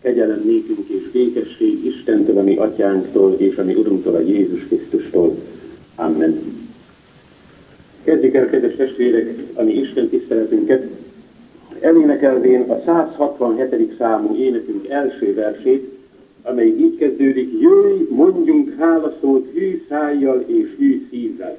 Kegyelem nékünk és békesség Istentől, ami atyánktól és ami Urunktól, a Jézus Krisztustól. Amen. Kezdjük el, kedves testvérek, a mi Isten tiszteletünket, elénekelvén a 167. számú énekünk első versét, amely így kezdődik, jöjj, mondjunk hálaszót hű szájjal és hű szívvel.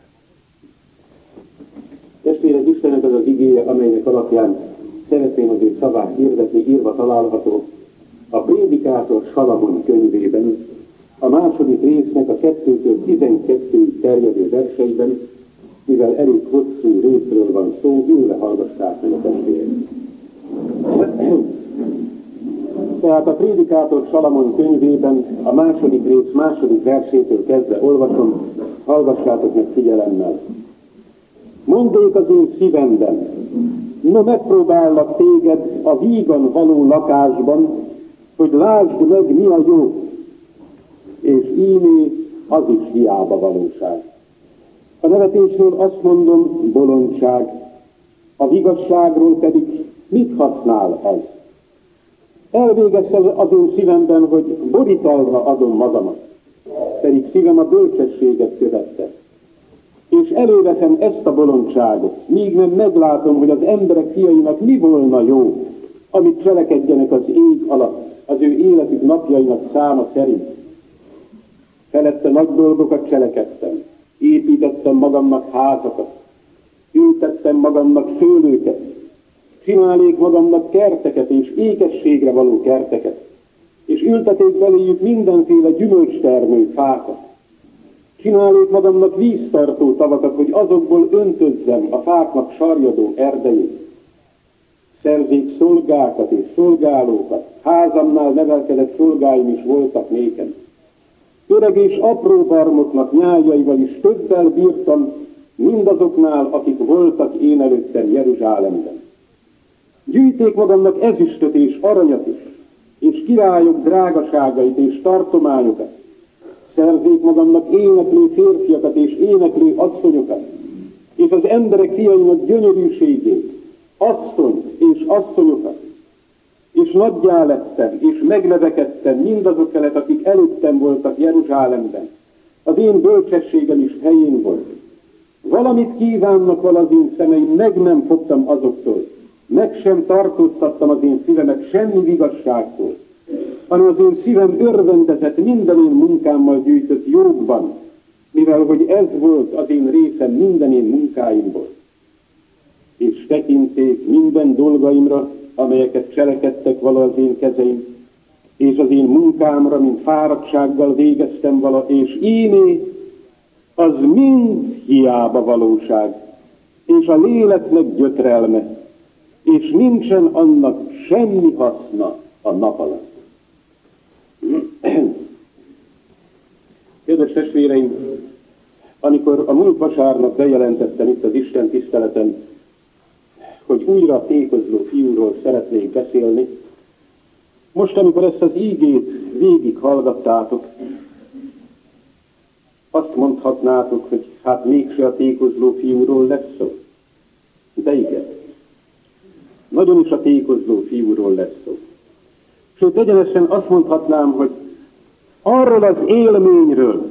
Testvérek, Istennek az az igéje, amelynek alapján szeretném az ő szavát hirdetni, írva található a Prédikátor Salamon könyvében, a második résznek a 2-től 12 terjedő verseiben, mivel elég hosszú részről van szó, ülve hallgassák meg a testvérek. Tehát a Prédikátor Salamon könyvében a második rész második versétől kezdve olvasom, hallgassátok meg figyelemmel. Mondék az én szívemben, no megpróbállak téged a vígan való lakásban, hogy lásd meg mi a jó, és ímé az is hiába valóság. A nevetésről azt mondom, bolondság, a vigasságról pedig mit használ az? Elvégezte az én szívemben, hogy borítalra adom magamat, pedig szívem a bölcsességet követte. És előveszem ezt a bolondságot, míg nem meglátom, hogy az emberek fiainak mi volna jó, amit cselekedjenek az ég alatt, az ő életük napjainak száma szerint Felette nagy dolgokat cselekedtem. Építettem magamnak házakat. Ültettem magamnak szőlőket. Csinálék magamnak kerteket és ékességre való kerteket. És ülteték beléjük mindenféle gyümölcstermő fákat. Csinálék magamnak víztartó tavakat, hogy azokból öntözzem a fáknak sarjadó erdejét. Szerzék szolgákat és szolgálókat. Házamnál nevelkedett szolgáim is voltak nékem Öreg és apró barmoknak nyájaival is többel bírtam, mindazoknál, akik voltak én előttem Jeruzsálemben. Gyűjték magamnak ezüstöt és aranyat is, és királyok drágaságait és tartományokat. Szerzék magamnak éneklő férfiakat és éneklő asszonyokat, és az emberek fiainak gyönyörűségét, asszony és asszonyokat, és nagyjá lettem, és megnevekedtem mindazok felett, akik előttem voltak Jeruzsálemben. Az én bölcsességem is helyén volt. Valamit kívánnak val az én szemeim, meg nem fogtam azoktól. meg sem tartóztattam az én szívemet semmi vigasságtól, hanem az én szívem örvendezett minden én munkámmal gyűjtött jogban, mivel hogy ez volt az én részem minden én munkáimból. És tekinték minden dolgaimra, amelyeket cselekedtek vala az én kezeim, és az én munkámra, mint fáradtsággal végeztem vala, és íné, az mind hiába valóság, és a léleknek gyötrelme, és nincsen annak semmi haszna a nap alatt. Kedves testvéreim, amikor a múlt vasárnap bejelentettem itt az Isten tiszteleten, hogy újra tékozló fiúról szeretnék beszélni, most, amikor ezt az ígét végig hallgattátok, azt mondhatnátok, hogy hát mégse a tékozló fiúról lesz szó. De igen, nagyon is a tékozló fiúról lesz szó. Sőt, egyenesen azt mondhatnám, hogy arról az élményről,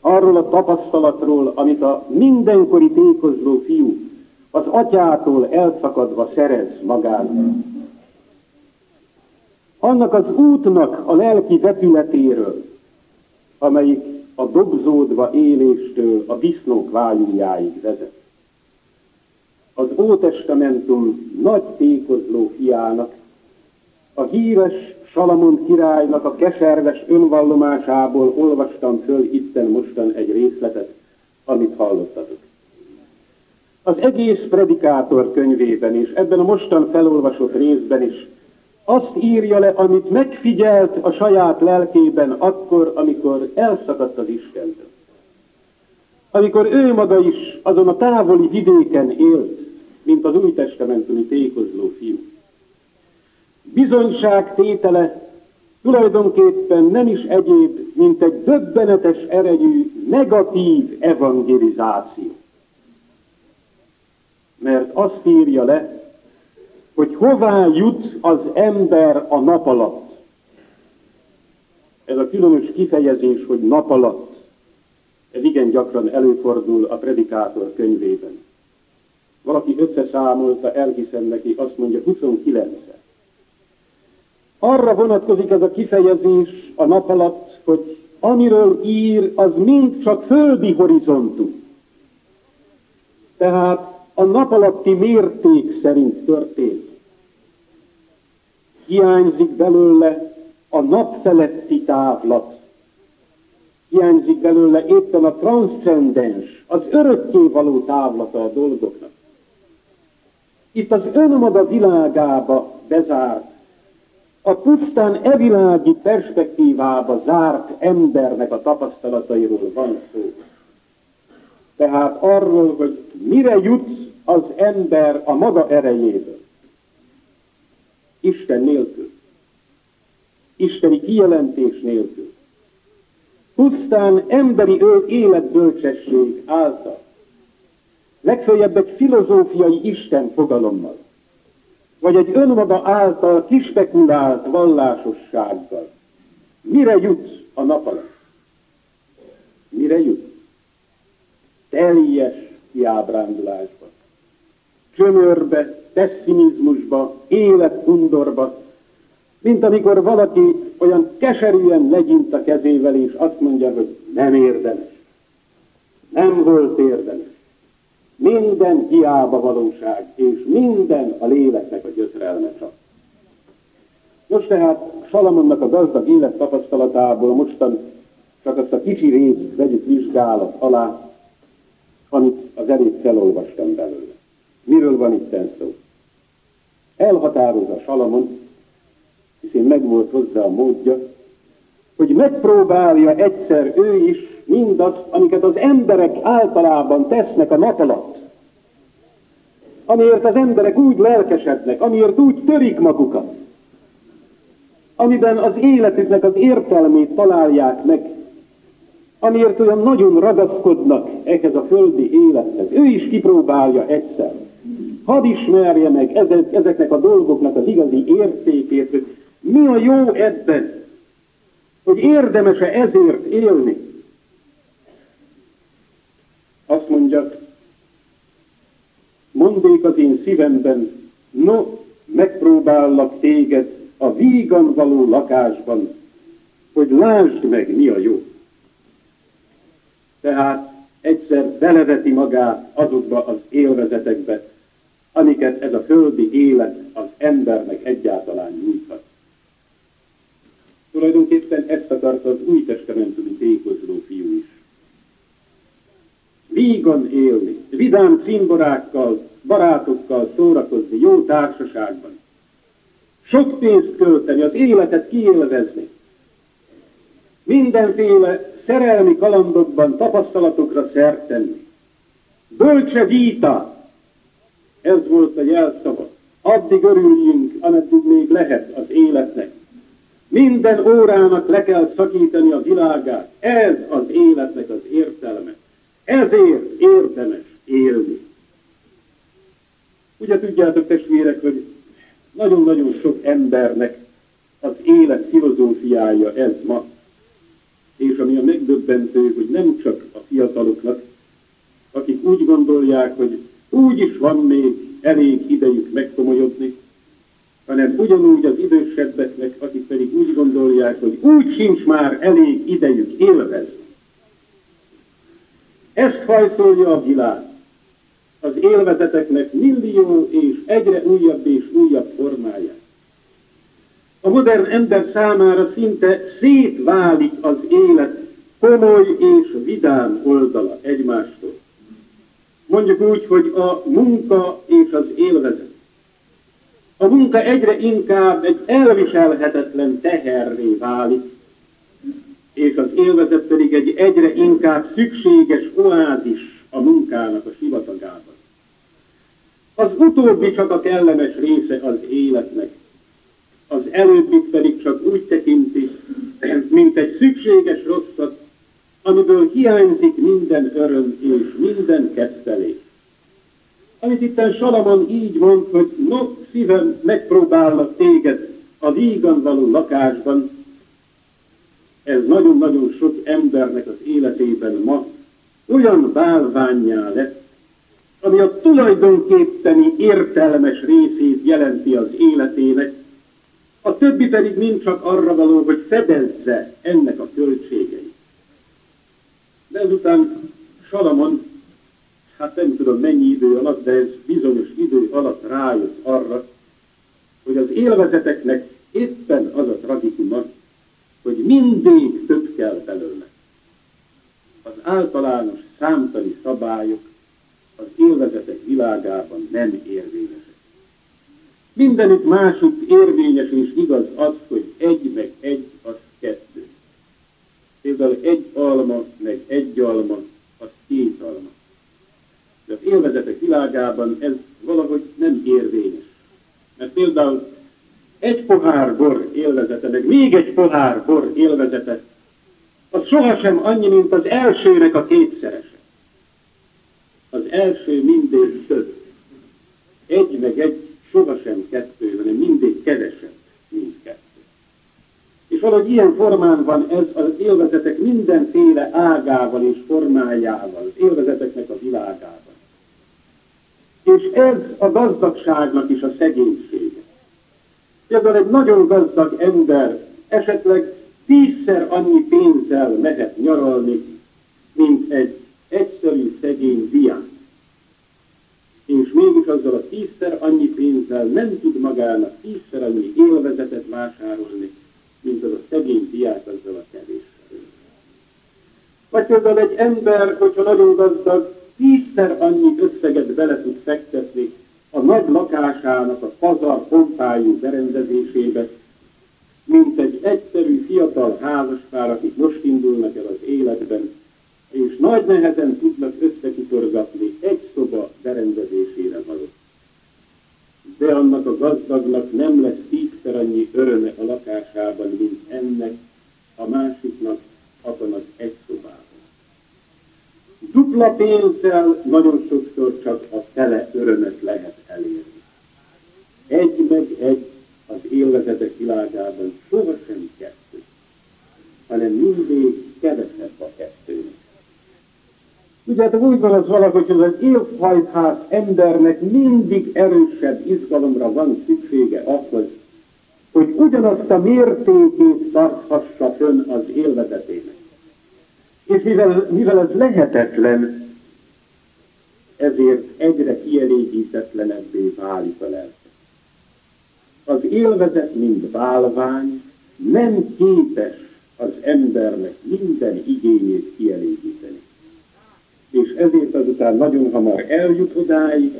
arról a tapasztalatról, amit a mindenkori tékozló fiú az atyától elszakadva szerez magának. Annak az útnak a lelki vetületéről, amelyik a dobzódva éléstől a disznók vájújáig vezet. Az Ótestamentum nagy tékozló fiának, a híres Salamon királynak a keserves önvallomásából olvastam föl itten mostan egy részletet, amit hallottatok. Az egész predikátor könyvében és ebben a mostan felolvasott részben is azt írja le, amit megfigyelt a saját lelkében akkor, amikor elszakadt az Istentől. Amikor ő maga is azon a távoli vidéken élt, mint az új testamentumi tékozló fiú. Bizonyság tétele tulajdonképpen nem is egyéb, mint egy döbbenetes erejű negatív evangelizáció. Mert azt írja le, hogy hová jut az ember a nap alatt. Ez a különös kifejezés, hogy nap alatt, ez igen gyakran előfordul a predikátor könyvében. Valaki összeszámolta, elhiszem neki, azt mondja 29-szer. Arra vonatkozik ez a kifejezés a nap alatt, hogy amiről ír, az mind csak földi horizontú. Tehát a nap alatti mérték szerint történt. Hiányzik belőle a nap feletti távlat. Hiányzik belőle éppen a transzcendens, az örökké való távlata a dolgoknak. Itt az önmaga világába bezárt, a pusztán evilági perspektívába zárt embernek a tapasztalatairól van szó. Tehát arról, hogy mire jut az ember a maga erejéből. Isten nélkül. Isteni kijelentés nélkül. Pusztán emberi életbölcsesség által. Legfeljebb egy filozófiai Isten fogalommal. Vagy egy önmaga által kispekulált vallásossággal. Mire jut a nap alatt? Mire jut? Teljes kiábrándulásba, csömörbe, pessimizmusba, életundorba, mint amikor valaki olyan keserűen legyint a kezével, és azt mondja, hogy nem érdemes. Nem volt érdemes. Minden hiába valóság, és minden a léleknek a gyötrelme csak. Most tehát Salamonnak a gazdag élet tapasztalatából mostan csak azt a kicsi részt vegyük vizsgálat alá, amit az elég felolvastam belőle. Miről van itt szó? Elhatározza Salamon, hiszen megvolt hozzá a módja, hogy megpróbálja egyszer ő is mindazt, amiket az emberek általában tesznek a nap alatt. Amiért az emberek úgy lelkesednek, amiért úgy törik magukat, amiben az életüknek az értelmét találják meg, amiért olyan nagyon ragaszkodnak ehhez a földi élethez. Ő is kipróbálja egyszer. Hadd ismerje meg ezeknek a dolgoknak az igazi értékét, hogy mi a jó ebben, hogy érdemes-e ezért élni. Azt mondja, mondék az én szívemben, No, megpróbállak téged a vígan való lakásban, hogy lásd meg, mi a jó. Tehát egyszer beleveti magát azokba az élvezetekbe, amiket ez a földi élet az embernek egyáltalán nyújthat. Tulajdonképpen ezt akarta az új testamentumi tékozló fiú is. Vígan élni, vidám cimborákkal, barátokkal szórakozni, jó társaságban. Sok pénzt költeni, az életet kiélvezni. Mindenféle szerelmi kalandokban tapasztalatokra szert tenni. Bölcse vita, ez volt a jelszava. Addig örüljünk, ameddig még lehet az életnek. Minden órának le kell szakítani a világát. Ez az életnek az értelme. Ezért érdemes élni. Ugye tudjátok testvérek, hogy nagyon-nagyon sok embernek az élet filozófiája ez ma. És ami a megdöbbentő, hogy nem csak a fiataloknak, akik úgy gondolják, hogy úgy is van még elég idejük megkomolyodni, hanem ugyanúgy az idősebbeknek, akik pedig úgy gondolják, hogy úgy sincs már elég idejük élvezni. Ezt hajszolja a világ. Az élvezeteknek millió és egyre újabb és újabb formáját. A modern ember számára szinte szétválik az élet komoly és vidám oldala egymástól. Mondjuk úgy, hogy a munka és az élvezet. A munka egyre inkább egy elviselhetetlen teherré válik, és az élvezet pedig egy egyre inkább szükséges oázis a munkának a sivatagában. Az utóbbi csak a kellemes része az életnek, az előbbit pedig csak úgy tekinti, mint egy szükséges rosszat, amiből hiányzik minden öröm és minden kettelés. Amit itt Salamon így mond, hogy no, szívem, megpróbálnak téged a vígan való lakásban, ez nagyon-nagyon sok embernek az életében ma olyan bálványá lett, ami a tulajdonképpeni értelmes részét jelenti az életének, a többi pedig mind csak arra való, hogy fedezze ennek a költségeit. De ezután Salamon, hát nem tudom mennyi idő alatt, de ez bizonyos idő alatt rájött arra, hogy az élvezeteknek éppen az a tragikuma, hogy mindig több kell belőle. Az általános számtani szabályok az élvezetek világában nem érvényesek. Mindenütt másút érvényes és igaz az, hogy egy meg egy az kettő. Például egy alma meg egy alma az két alma. De az élvezetek világában ez valahogy nem érvényes. Mert például egy pohár bor élvezete, meg még egy pohár bor élvezete, az sohasem annyi, mint az elsőnek a kétszerese. Az első mindig több. Egy meg egy sohasem kettő, hanem mindig kevesebb, mint kettő. És valahogy ilyen formán van ez az élvezetek mindenféle ágával és formájával, az élvezeteknek a világában. És ez a gazdagságnak is a szegénysége. Például egy nagyon gazdag ember esetleg tízszer annyi pénzzel mehet nyaralni, mint egy egyszerű szegény diák. És mégis azzal a tízszer annyi pénzzel nem tud magának tízszer annyi élvezetet vásárolni, mint az a szegény diák azzal a kevéssel. Vagy például egy ember, hogyha nagyon gazdag, tízszer annyi összeget bele tud fektetni a nagy lakásának a pazar pompájú berendezésébe, mint egy egyszerű fiatal házaspár, akik most indulnak el az életben, és nagy nehezen tudnak összekitorgatni egy szoba berendezésére való. De annak a gazdagnak nem lesz tízszer annyi öröme a lakásában, mint ennek, a másiknak abban az egy szobában. Dupla pénzzel nagyon sokszor csak a tele örömet lehet elérni. Egy meg egy az élvezetek világában sohasem kettő, hanem mindig kevesebb a kettőnek. Ugye Tehát úgy van az valahogy, hogy az élfajtház embernek mindig erősebb izgalomra van szüksége ahhoz, hogy ugyanazt a mértékét tarthassa fönn az élvezetének. És mivel, mivel ez lehetetlen, ezért egyre kielégítetlenebbé válik a lelke. Az élvezet, mint válvány, nem képes az embernek minden igényét kielégíteni. És ezért azután nagyon hamar eljut odáig,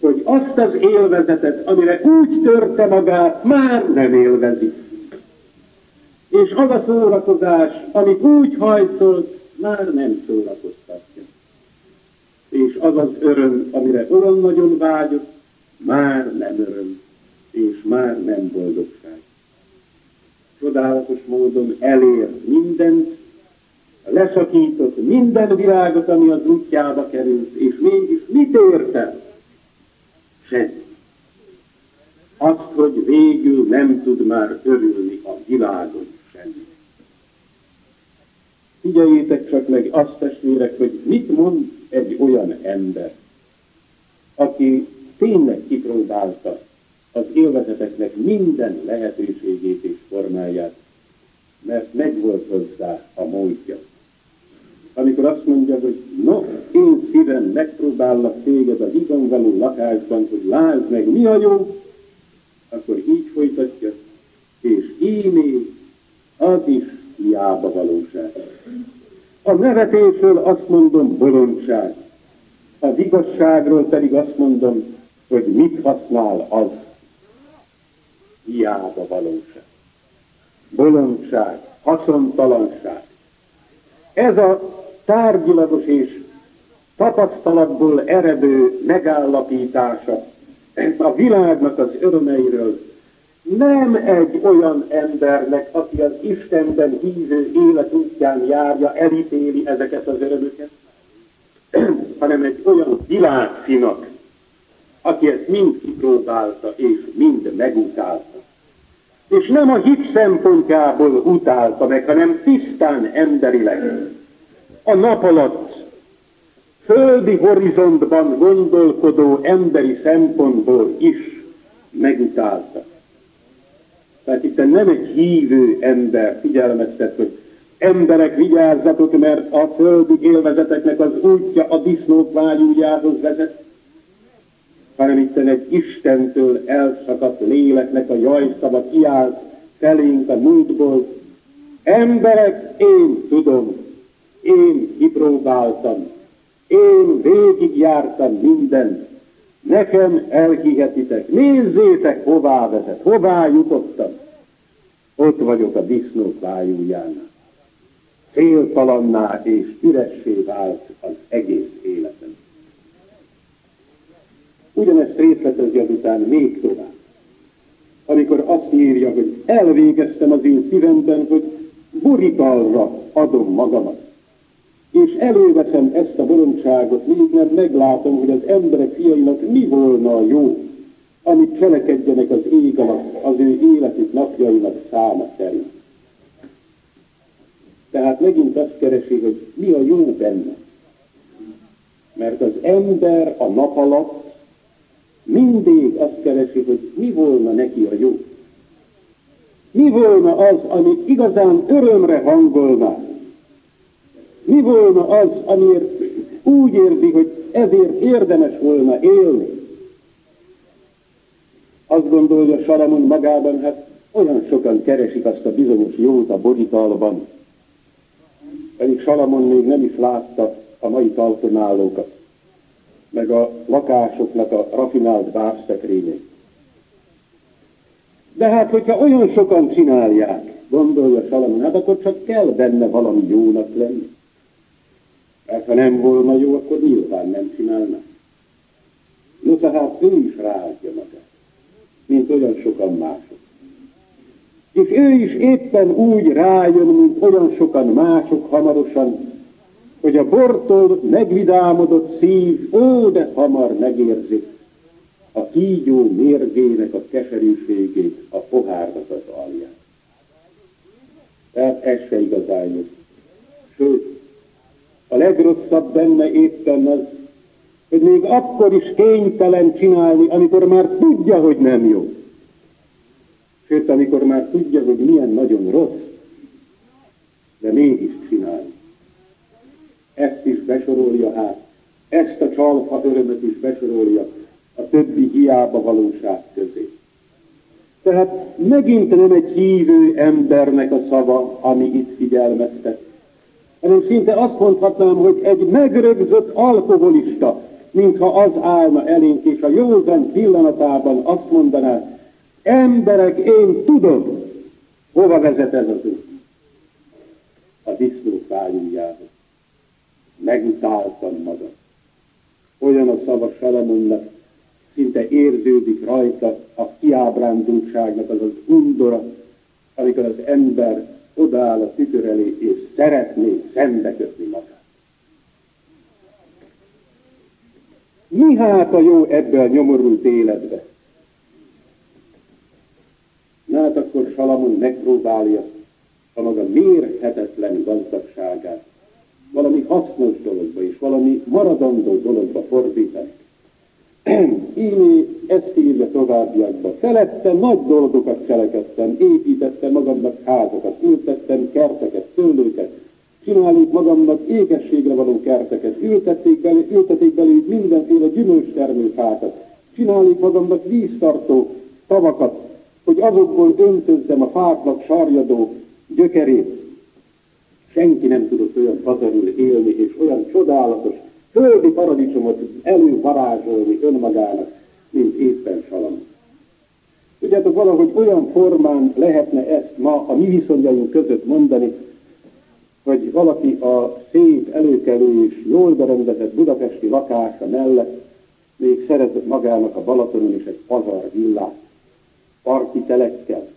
hogy azt az élvezetet, amire úgy törte magát, már nem élvezi. És az a szórakozás, amit úgy hajszolt, már nem szórakoztatja. És az az öröm, amire olyan nagyon vágyott, már nem öröm, és már nem boldogság. Csodálatos módon elér mindent, leszakított minden világot, ami az útjába került, és mégis mit értem? Semmi. Azt, hogy végül nem tud már örülni a világon Figyeljétek csak meg azt, testvérek, hogy mit mond egy olyan ember, aki tényleg kipróbálta az élvezeteknek minden lehetőségét és formáját, mert megvolt hozzá a módja. Amikor azt mondja, hogy no, én szívem megpróbállak téged az való lakásban, hogy lásd meg, mi a jó, akkor így folytatja, és ímé az is hiába valóság. A nevetésről azt mondom bolondság, az igazságról pedig azt mondom, hogy mit használ az, hiába valóság. Bolondság, haszontalanság. Ez a tárgyilagos és tapasztalatból eredő megállapítása a világnak az örömeiről nem egy olyan embernek, aki az Istenben hívő élet útján járja, elítéli ezeket az örömöket, hanem egy olyan világfinak, aki ezt mind kipróbálta és mind megutálta. És nem a hit szempontjából utálta meg, hanem tisztán emberileg. A nap alatt földi horizontban gondolkodó emberi szempontból is megutálta. Tehát itt nem egy hívő ember figyelmeztet, hogy emberek vigyázzatok, mert a földi élvezeteknek az útja a disznók vágyújához vezet, hanem itt egy Istentől elszakadt léleknek a jajszava kiállt felénk a múltból. Emberek, én tudom, én kipróbáltam, én végigjártam mindent, nekem elhihetitek, nézzétek, hová vezet, hová jutottam. Ott vagyok a disznók vájújánál. Céltalanná és üressé vált az egész életem. Ugyanezt részletezi azután még tovább. Amikor azt írja, hogy elvégeztem az én szívemben, hogy buritalra adom magamat és előveszem ezt a bolondságot, még nem meglátom, hogy az emberek fiainak mi volna a jó, amit cselekedjenek az ég alatt, az ő életük napjainak száma szerint. Tehát megint azt keresi, hogy mi a jó benne. Mert az ember a nap alatt mindig azt keresi, hogy mi volna neki a jó. Mi volna az, amit igazán örömre hangolna, mi volna az, amiért úgy érzi, hogy ezért érdemes volna élni? Azt gondolja Salamon magában, hát olyan sokan keresik azt a bizonyos jót a boritalban, pedig Salamon még nem is látta a mai talpon meg a lakásoknak a rafinált bárszekrényeit. De hát, hogyha olyan sokan csinálják, gondolja Salamon, hát akkor csak kell benne valami jónak lenni. Mert ha nem volna jó, akkor nyilván nem csinálna. No, tehát ő is ráadja magát, mint olyan sokan mások. És ő is éppen úgy rájön, mint olyan sokan mások hamarosan, hogy a bortól megvidámodott szív, ó, de hamar megérzi a kígyó mérgének a keserűségét, a pohárnak az alján. Tehát ez se igazán jó. Sőt, A legrosszabb benne éppen az, hogy még akkor is kénytelen csinálni, amikor már tudja, hogy nem jó. Sőt, amikor már tudja, hogy milyen nagyon rossz, de mégis csinálni. Ezt is besorolja hát, ezt a csalfa örömet is besorolja a többi hiába valóság közé. Tehát megint nem egy hívő embernek a szava, ami itt figyelmeztet, hanem szinte azt mondhatnám, hogy egy megrögzött alkoholista, mintha az állna elénk, és a józan pillanatában azt mondaná, emberek, én tudom, hova vezet ez az út. A disznó fájújához. Megutáltam magam. Olyan a szava Salamonnak, szinte érződik rajta a kiábrándultságnak az az undora, amikor az ember odaáll a tükör elé, és szeretné szembekötni magát. Mi hát a jó ebbe nyomorult életbe? Na hát akkor Salamon megpróbálja a maga mérhetetlen gazdagságát valami hasznos dologba és valami maradandó dologba fordítani. Ími ezt írja továbbiakba. Felette nagy dolgokat cselekedtem, építettem magamnak házakat, ültettem kerteket, szőlőket, csináljuk magamnak ékességre való kerteket, ültették belé, ültették belé mindenféle gyümölcstermőfákat, csináljuk magamnak víztartó tavakat, hogy azokból öntözzem a fáknak sarjadó gyökerét. Senki nem tudott olyan pazarul élni, és olyan csodálatos földi paradicsomot elővarázsolni önmagának, mint éppen Salamon. Tudjátok, valahogy olyan formán lehetne ezt ma a mi viszonyaink között mondani, hogy valaki a szép, előkelő és jól berendezett budapesti lakása mellett még szeretett magának a Balatonon is egy pazar villát, parti telekkel,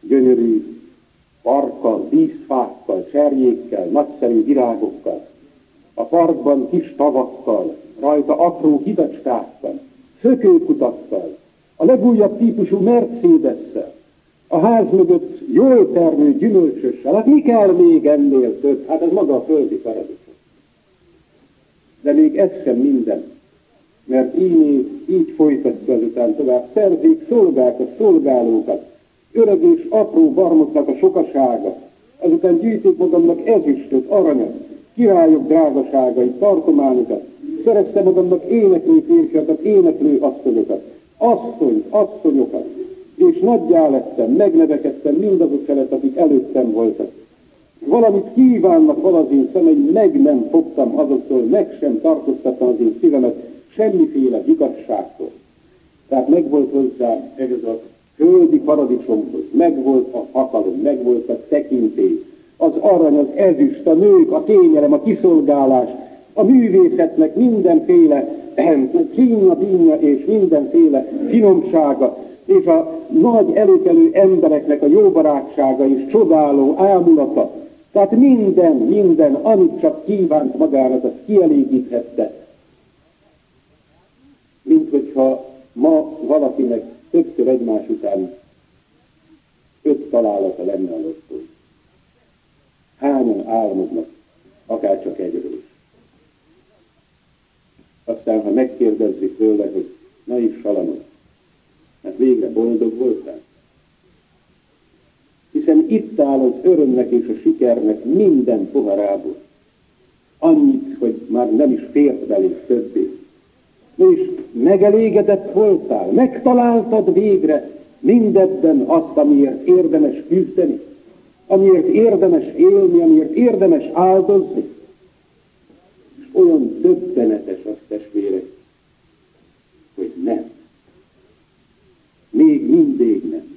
gyönyörű parkkal, vízfákkal, cserjékkel, nagyszerű virágokkal, a parkban kis tavakkal, rajta apró hidacskákkal, szökőkutakkal, a legújabb típusú Mercedes-szel, a ház mögött jól termő gyümölcsössel. Hát mi kell még ennél több? Hát ez maga a földi paradicsom. De még ez sem minden, mert így, így folytatja azután tovább. Szerzik szolgákat, szolgálókat, öreg és apró barmoknak a sokasága, azután gyűjtik magamnak ezüstöt, aranyat, királyok drágaságait, tartományokat, szerezte magamnak éneklő férfiakat, éneklő asszonyokat, asszony, asszonyokat, és nagyjá lettem, megnevekedtem mindazok felett, akik előttem voltak. Valamit kívánnak valazén szemeim, meg nem fogtam azoktól, meg sem tartóztattam az én szívemet semmiféle igazságtól. Tehát megvolt hozzá ez a földi paradicsomhoz, megvolt a hatalom, megvolt a tekintély, az arany, az ezüst, a nők, a kényelem, a kiszolgálás, a művészetnek mindenféle kínja, és mindenféle finomsága, és a nagy előkelő embereknek a jóbarátsága és csodáló ámulata. Tehát minden, minden, amit csak kívánt magának, az kielégíthette. Mint hogyha ma valakinek többször egymás után öt találata lenne a lottó. Hányan álmodnak, akár csak egyről. Aztán, ha megkérdezzük tőle, hogy na is Salamon, hát végre boldog voltál? Hiszen itt áll az örömnek és a sikernek minden poharából. Annyit, hogy már nem is fért belé többé. És megelégedett voltál, megtaláltad végre mindebben azt, amiért érdemes küzdeni, amiért érdemes élni, amiért érdemes áldozni. És olyan döbbenetes az testvérek, hogy nem. Még mindig nem.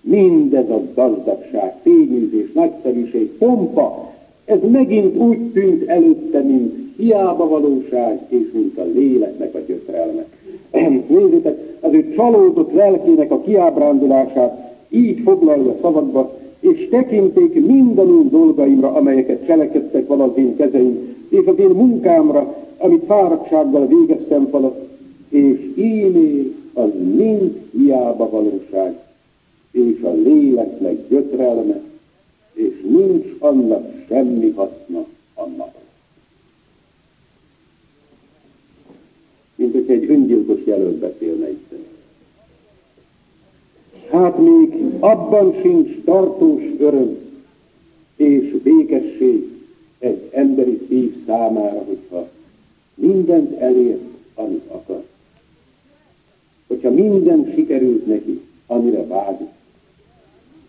Mindez a gazdagság, fényűzés, nagyszerűség, pompa, ez megint úgy tűnt előtte, mint hiába valóság, és mint a léleknek a gyötrelme. Nézzétek, az ő csalódott lelkének a kiábrándulását így foglalja szavakba, és tekinték mindazon dolgaimra, amelyeket cselekedtek van az én kezeim, és az én munkámra, amit fáradtsággal végeztem vala, és ímé az mind hiába valóság, és a léleknek gyötrelme, és nincs annak semmi haszna annak. Mint hogy egy öngyilkos jelölt beszélne itt. Hát még abban sincs tartós öröm és békesség egy emberi szív számára, hogyha mindent elért, amit akar. Hogyha minden sikerült neki, amire vágyik.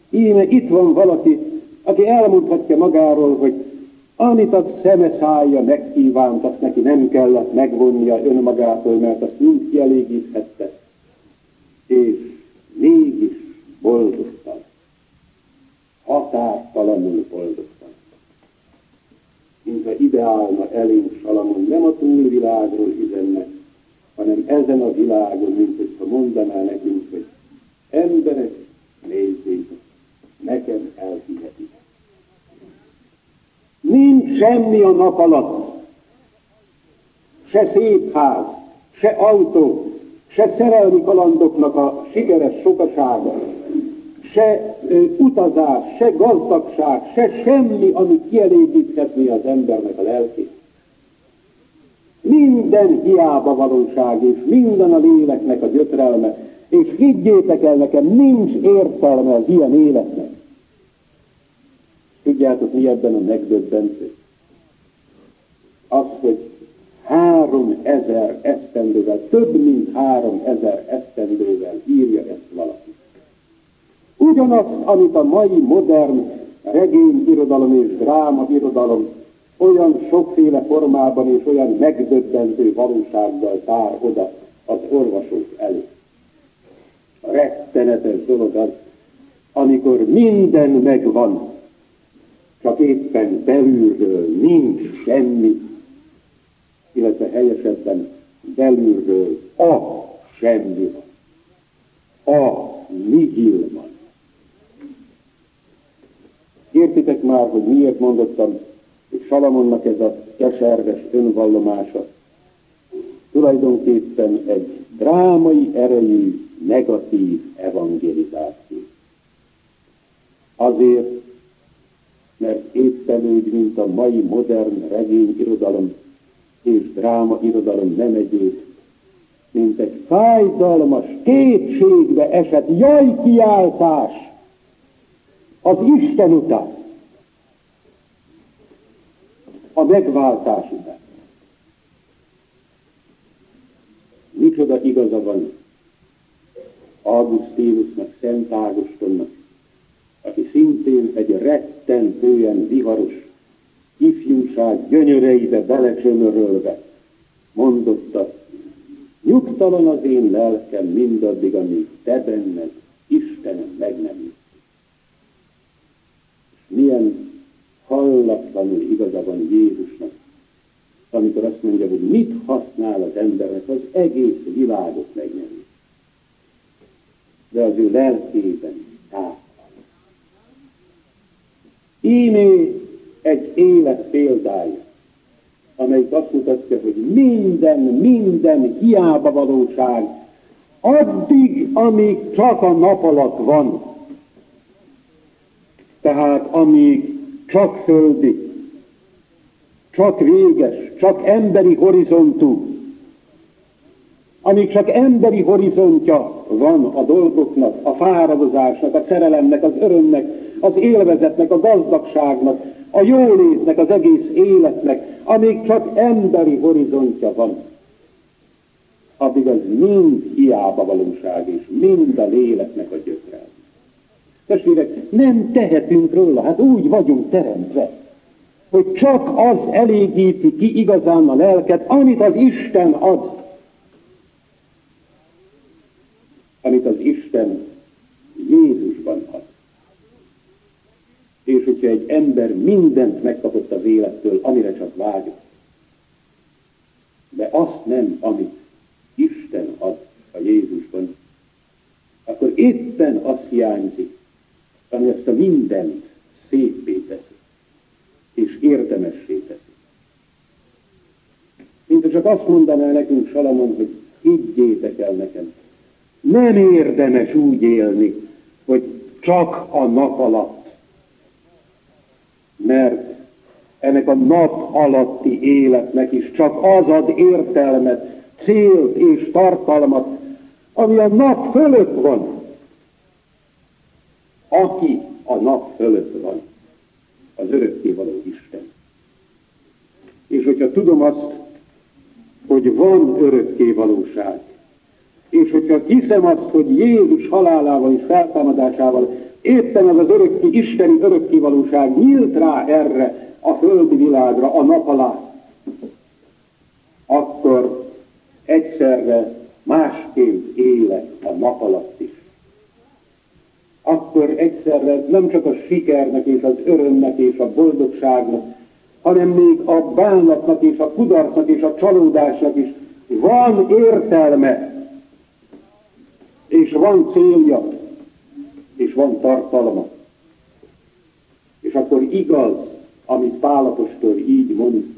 Íme itt van valaki, aki elmondhatja magáról, hogy amit a szeme szája megkívánt, azt neki nem kellett megvonnia önmagától, mert azt mind kielégíthette. És mégis boldogtan, határtalanul boldogtan. Mintha ideálna elénk Salamon, nem a túlvilágról üzenne, hanem ezen a világon, mint hogyha mondaná nekünk, hogy emberek, nézzétek, nekem elhihetik. Nincs semmi a nap alatt, se szép ház, se autó, se szerelmi kalandoknak a sikeres sokasága, se ö, utazás, se gazdagság, se semmi, ami kielégíthetné az embernek a lelkét. Minden hiába valóság, és minden a léleknek a gyötrelme, és higgyétek el nekem, nincs értelme az ilyen életnek. Tudjátok, mi ebben a megdöbbentő? Az, hogy három ezer esztendővel, több mint három ezer esztendővel írja ezt valaki. Ugyanazt, amit a mai modern regényirodalom és dráma irodalom olyan sokféle formában és olyan megdöbbentő valósággal tár oda az olvasók elé. A rettenetes dolog az, amikor minden megvan, csak éppen belülről nincs semmi, illetve helyesebben belülről a semmi van. A nihil van. Értitek már, hogy miért mondottam, hogy Salamonnak ez a keserves önvallomása tulajdonképpen egy drámai erejű, negatív evangelizáció. Azért, mert éppen úgy, mint a mai modern regényirodalom és dráma irodalom nem egyéb, mint egy fájdalmas, kétségbe esett jajkiáltás az Isten után, a megváltás után. Micsoda igaza van Augustinusnak, Szent Ágostonnak, aki szintén egy rettentően viharos ifjúság gyönyöreibe belecsömörölve mondotta, nyugtalan az én lelkem mindaddig, amíg te benned, Istenem meg nem jössz. milyen hallatlanul igaza van Jézusnak, amikor azt mondja, hogy mit használ az embernek az egész világot megnyerni. De az ő lelkében távol. Ímé egy élet példája, amelyik azt mutatja, hogy minden, minden hiába valóság, addig, amíg csak a nap alatt van, tehát amíg csak földi, csak véges, csak emberi horizontú, amíg csak emberi horizontja van a dolgoknak, a fáradozásnak, a szerelemnek, az örömnek, az élvezetnek, a gazdagságnak, a jólétnek, az egész életnek, amíg csak emberi horizontja van, addig az mind hiába valóság, és mind a léleknek a gyötrel. Testvérek, nem tehetünk róla, hát úgy vagyunk teremtve, hogy csak az elégíti ki igazán a lelket, amit az Isten ad. Amit az Isten Jézusban ad és hogyha egy ember mindent megkapott az élettől, amire csak vágyott, de azt nem, amit Isten ad a Jézusban, akkor éppen az hiányzik, ami ezt a mindent szépé teszi, és érdemessé teszi. Mint csak azt mondaná nekünk Salamon, hogy higgyétek el nekem, nem érdemes úgy élni, hogy csak a nap alatt mert ennek a nap alatti életnek is csak az ad értelmet, célt és tartalmat, ami a nap fölött van. Aki a nap fölött van, az örökkévaló Isten. És hogyha tudom azt, hogy van örökkévalóság, és hogyha hiszem azt, hogy Jézus halálával és feltámadásával éppen az az örökké, isteni örökkévalóság nyílt rá erre a földi világra, a nap alá, akkor egyszerre másként élek a nap alatt is. Akkor egyszerre nem csak a sikernek és az örömnek és a boldogságnak, hanem még a bánatnak és a kudarcnak és a csalódásnak is van értelme, és van célja, és van tartalma. És akkor igaz, amit Pálapostól így mond,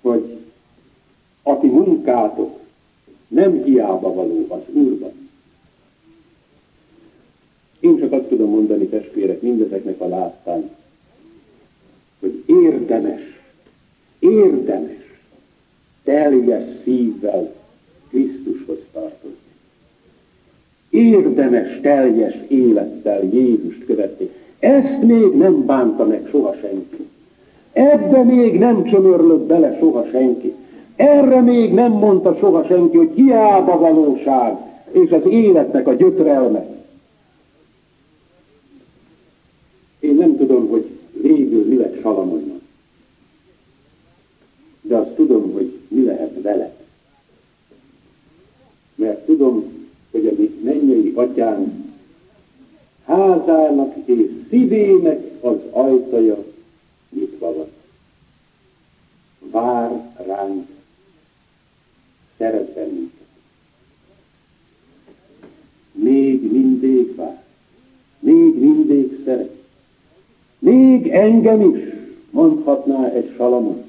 hogy a ti munkátok nem hiába való az Úrban. Én csak azt tudom mondani, testvérek, mindezeknek a láttán, hogy érdemes, érdemes teljes szívvel Krisztushoz tartozni. Érdemes teljes élettel Jézust követni. Ezt még nem bánta meg soha senki. Ebbe még nem csömörlött bele soha senki. Erre még nem mondta soha senki, hogy hiába valóság, és az életnek a gyötrelme. Én nem tudom, hogy végül mi lett Salamonnak. De azt tudom, hogy mi lehet vele. Mert tudom, hogy a mi mennyei atyánk házának és szívének az ajtaja nyitva van. Vár ránk szeret bennünket. Még mindig vár, még mindig szeret. Még engem is, mondhatná egy Salamon.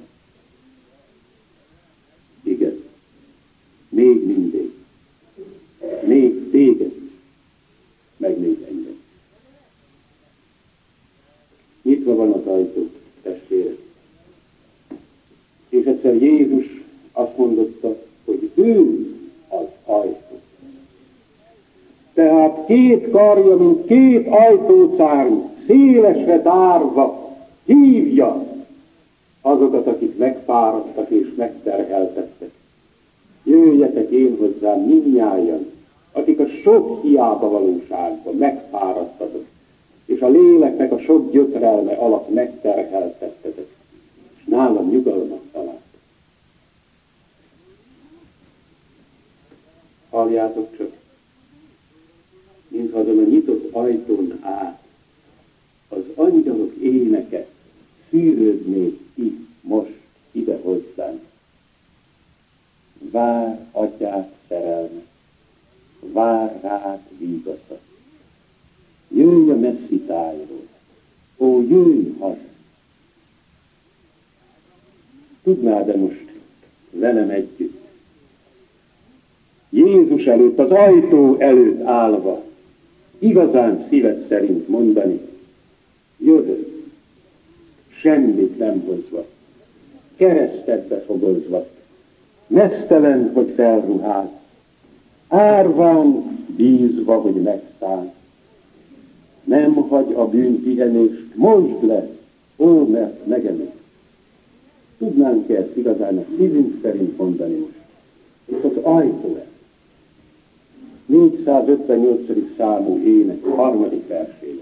Igen, még mindig. Még téged, meg még engem. Nyitva van az ajtó, testvérek. Egyszer Jézus azt mondotta, hogy ő az ajtó. Tehát két karja, mint két ajtócárny, szélesre tárva hívja azokat, akik megfáradtak és megterheltettek. Jöjjetek én hozzám minnyáján, akik a sok hiába valóságban megfáradtatok, és a léleknek a sok gyötrelme alatt megterheltettetek, és nálam nyugalmat Halljátok csak, mintha azon a nyitott ajtón át az angyalok éneke szűrődnék ki most ide hozzánk. Vár atyát szerelme, vár rád vígasza. Jöjj a messzi tájról, ó, jöjj haza. Tudnád-e most velem együtt, Jézus előtt, az ajtó előtt állva, igazán szíved szerint mondani, jövök, semmit nem hozva, keresztedbe fogozva, mesztelen, hogy felruház, árván bízva, hogy megszáll. Nem hagy a bűn pihenést, mondd le, ó, mert megemel. Tudnánk ezt igazán a szívünk szerint mondani most? Itt az ajtó ez. 458. számú ének harmadik versét.